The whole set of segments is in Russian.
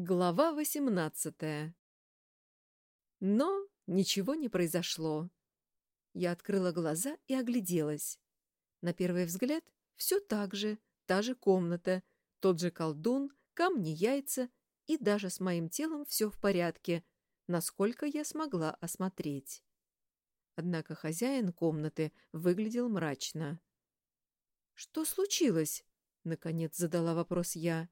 Глава восемнадцатая. Но ничего не произошло. Я открыла глаза и огляделась. На первый взгляд все так же, та же комната, тот же колдун, камни, яйца, и даже с моим телом все в порядке, насколько я смогла осмотреть. Однако хозяин комнаты выглядел мрачно. «Что случилось?» — наконец задала вопрос я.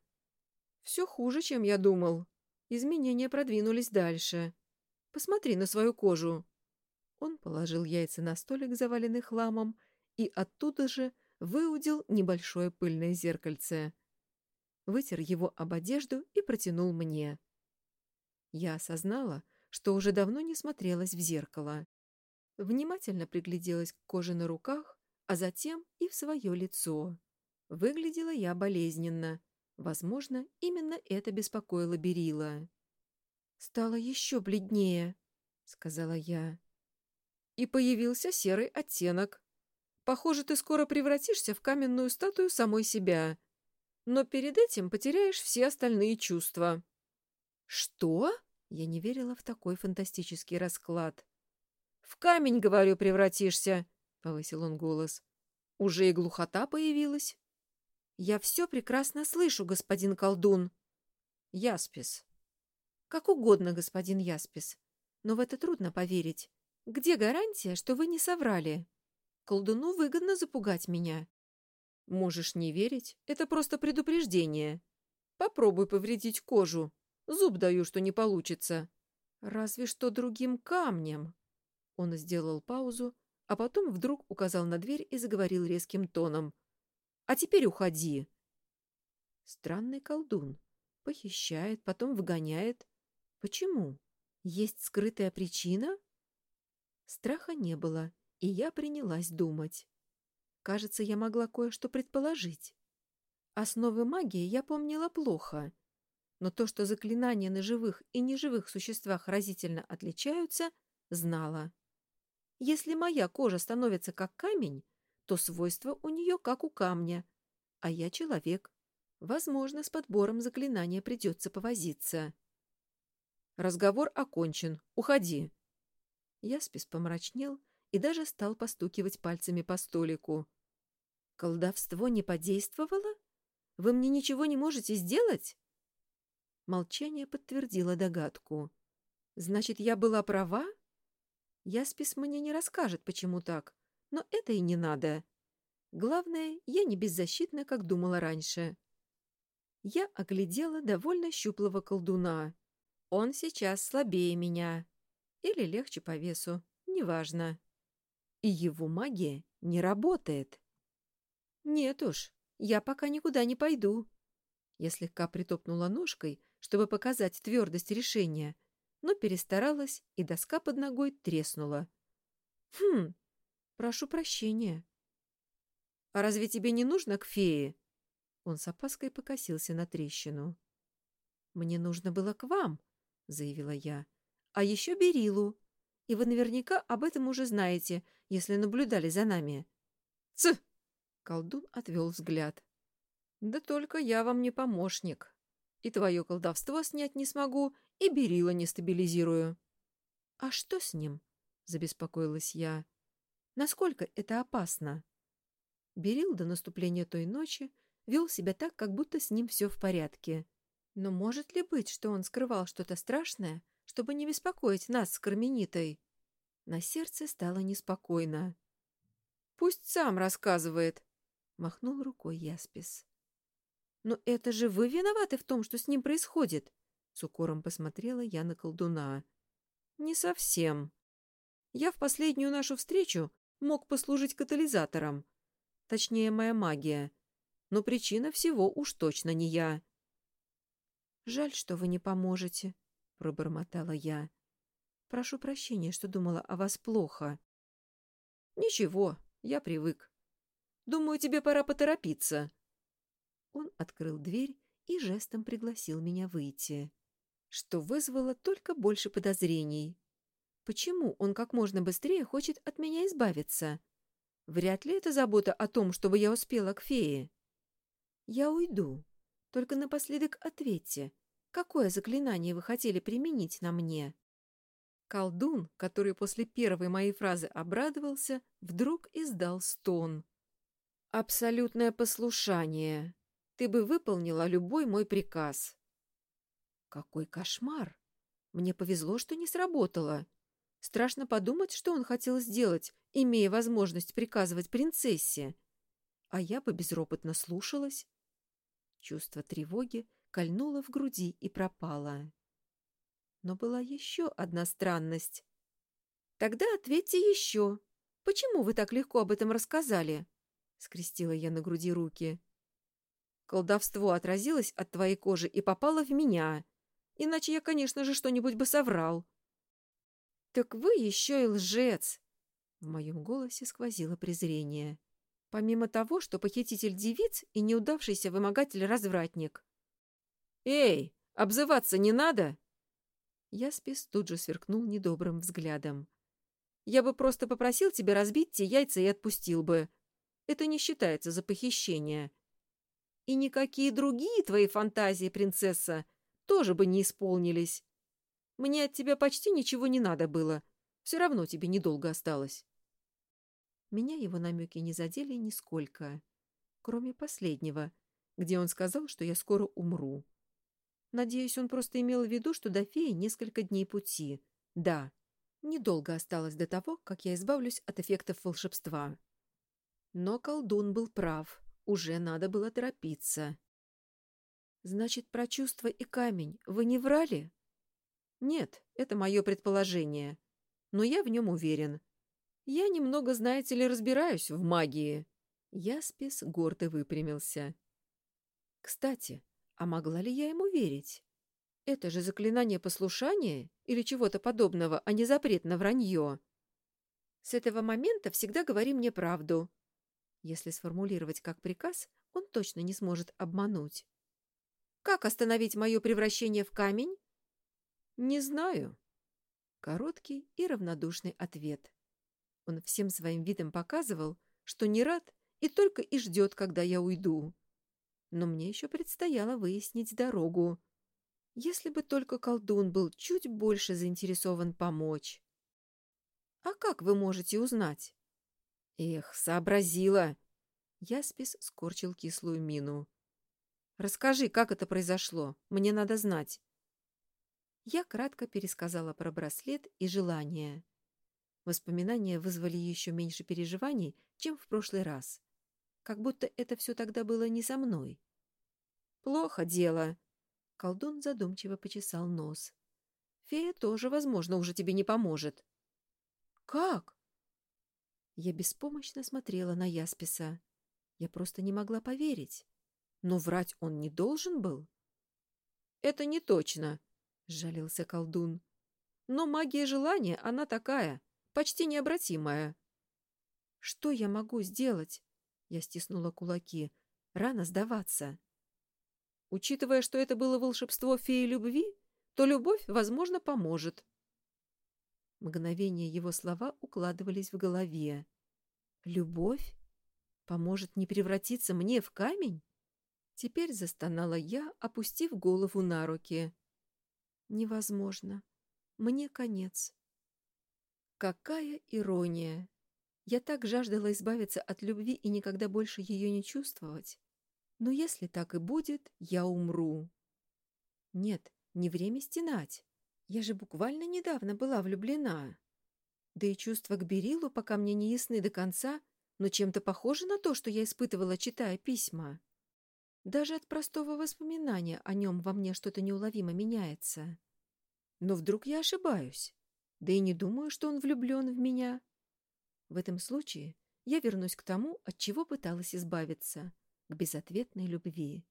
Все хуже, чем я думал. Изменения продвинулись дальше. Посмотри на свою кожу. Он положил яйца на столик, заваленный хламом, и оттуда же выудил небольшое пыльное зеркальце. Вытер его об одежду и протянул мне. Я осознала, что уже давно не смотрелась в зеркало. Внимательно пригляделась к коже на руках, а затем и в свое лицо. Выглядела я болезненно, Возможно, именно это беспокоило Берила. «Стало еще бледнее», — сказала я. И появился серый оттенок. «Похоже, ты скоро превратишься в каменную статую самой себя, но перед этим потеряешь все остальные чувства». «Что?» — я не верила в такой фантастический расклад. «В камень, говорю, превратишься», — повысил он голос. «Уже и глухота появилась». «Я все прекрасно слышу, господин колдун». «Яспис». «Как угодно, господин Яспис. Но в это трудно поверить. Где гарантия, что вы не соврали? Колдуну выгодно запугать меня». «Можешь не верить. Это просто предупреждение. Попробуй повредить кожу. Зуб даю, что не получится. Разве что другим камнем». Он сделал паузу, а потом вдруг указал на дверь и заговорил резким тоном — а теперь уходи. Странный колдун. Похищает, потом выгоняет. Почему? Есть скрытая причина? Страха не было, и я принялась думать. Кажется, я могла кое-что предположить. Основы магии я помнила плохо. Но то, что заклинания на живых и неживых существах разительно отличаются, знала. Если моя кожа становится как камень, то свойства у нее как у камня. А я человек. Возможно, с подбором заклинания придется повозиться. Разговор окончен. Уходи. Яспис помрачнел и даже стал постукивать пальцами по столику. Колдовство не подействовало? Вы мне ничего не можете сделать? Молчание подтвердило догадку. Значит, я была права? Яспис мне не расскажет, почему так но это и не надо. Главное, я не беззащитна, как думала раньше. Я оглядела довольно щуплого колдуна. Он сейчас слабее меня. Или легче по весу, неважно. И его магия не работает. Нет уж, я пока никуда не пойду. Я слегка притопнула ножкой, чтобы показать твердость решения, но перестаралась, и доска под ногой треснула. Хм, Прошу прощения. А разве тебе не нужно к фее? Он с опаской покосился на трещину. Мне нужно было к вам, заявила я. А еще Берилу. И вы наверняка об этом уже знаете, если наблюдали за нами. Ц! Колдун отвел взгляд. Да только я вам не помощник. И твое колдовство снять не смогу, и Берила не стабилизирую. А что с ним? Забеспокоилась я. Насколько это опасно? Берил до наступления той ночи вел себя так, как будто с ним все в порядке. Но может ли быть, что он скрывал что-то страшное, чтобы не беспокоить нас с Карменитой? На сердце стало неспокойно. «Пусть сам рассказывает», — махнул рукой Яспис. «Но это же вы виноваты в том, что с ним происходит?» С укором посмотрела я на колдуна. «Не совсем. Я в последнюю нашу встречу мог послужить катализатором. Точнее, моя магия. Но причина всего уж точно не я. «Жаль, что вы не поможете», — пробормотала я. «Прошу прощения, что думала о вас плохо». «Ничего, я привык. Думаю, тебе пора поторопиться». Он открыл дверь и жестом пригласил меня выйти, что вызвало только больше подозрений. Почему он как можно быстрее хочет от меня избавиться? Вряд ли это забота о том, чтобы я успела к фее. Я уйду. Только напоследок ответьте, Какое заклинание вы хотели применить на мне?» Колдун, который после первой моей фразы обрадовался, вдруг издал стон. «Абсолютное послушание. Ты бы выполнила любой мой приказ». «Какой кошмар! Мне повезло, что не сработало. Страшно подумать, что он хотел сделать, имея возможность приказывать принцессе. А я бы безропотно слушалась». Чувство тревоги кольнуло в груди и пропало. Но была еще одна странность. «Тогда ответьте еще. Почему вы так легко об этом рассказали?» — скрестила я на груди руки. «Колдовство отразилось от твоей кожи и попало в меня. Иначе я, конечно же, что-нибудь бы соврал». «Так вы еще и лжец!» В моем голосе сквозило презрение. Помимо того, что похититель девиц и неудавшийся вымогатель-развратник. «Эй, обзываться не надо!» Яспис тут же сверкнул недобрым взглядом. «Я бы просто попросил тебя разбить те яйца и отпустил бы. Это не считается за похищение. И никакие другие твои фантазии, принцесса, тоже бы не исполнились. Мне от тебя почти ничего не надо было. Все равно тебе недолго осталось». Меня его намеки не задели нисколько, кроме последнего, где он сказал, что я скоро умру. Надеюсь, он просто имел в виду, что до феи несколько дней пути. Да, недолго осталось до того, как я избавлюсь от эффектов волшебства. Но колдун был прав. Уже надо было торопиться. «Значит, про чувства и камень вы не врали?» «Нет, это мое предположение. Но я в нем уверен. Я немного, знаете ли, разбираюсь в магии». Яспис гордо выпрямился. «Кстати, а могла ли я ему верить? Это же заклинание послушания или чего-то подобного, а не запрет на вранье. С этого момента всегда говори мне правду. Если сформулировать как приказ, он точно не сможет обмануть. Как остановить мое превращение в камень? Не знаю. Короткий и равнодушный ответ. Он всем своим видом показывал, что не рад и только и ждет, когда я уйду но мне еще предстояло выяснить дорогу. Если бы только колдун был чуть больше заинтересован помочь. «А как вы можете узнать?» «Эх, сообразила!» Яспис скорчил кислую мину. «Расскажи, как это произошло. Мне надо знать». Я кратко пересказала про браслет и желание. Воспоминания вызвали еще меньше переживаний, чем в прошлый раз. Как будто это все тогда было не со мной. «Плохо дело». Колдун задумчиво почесал нос. «Фея тоже, возможно, уже тебе не поможет». «Как?» Я беспомощно смотрела на Ясписа. Я просто не могла поверить. Но врать он не должен был. «Это не точно», — сжалился колдун. «Но магия желания, она такая, почти необратимая». «Что я могу сделать?» Я стиснула кулаки. «Рано сдаваться». Учитывая, что это было волшебство феи любви, то любовь, возможно, поможет. Мгновение его слова укладывались в голове. «Любовь? Поможет не превратиться мне в камень?» Теперь застонала я, опустив голову на руки. «Невозможно. Мне конец». Какая ирония! Я так жаждала избавиться от любви и никогда больше ее не чувствовать. Но если так и будет, я умру. Нет, не время стенать. Я же буквально недавно была влюблена. Да и чувства к Берилу пока мне не ясны до конца, но чем-то похоже на то, что я испытывала, читая письма. Даже от простого воспоминания о нем во мне что-то неуловимо меняется. Но вдруг я ошибаюсь. Да и не думаю, что он влюблен в меня. В этом случае я вернусь к тому, от чего пыталась избавиться — к безответной любви.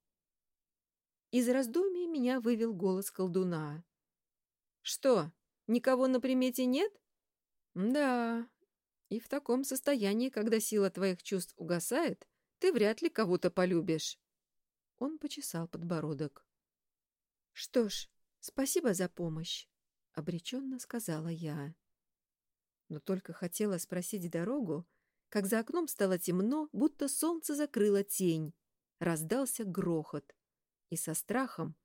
Из раздумий меня вывел голос колдуна. «Что, никого на примете нет?» «Да. И в таком состоянии, когда сила твоих чувств угасает, ты вряд ли кого-то полюбишь». Он почесал подбородок. «Что ж, спасибо за помощь», — обреченно сказала я. Но только хотела спросить дорогу, как за окном стало темно, будто солнце закрыло тень. Раздался грохот. И со страхом,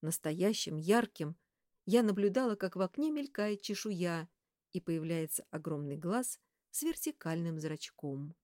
настоящим, ярким, я наблюдала, как в окне мелькает чешуя, и появляется огромный глаз с вертикальным зрачком.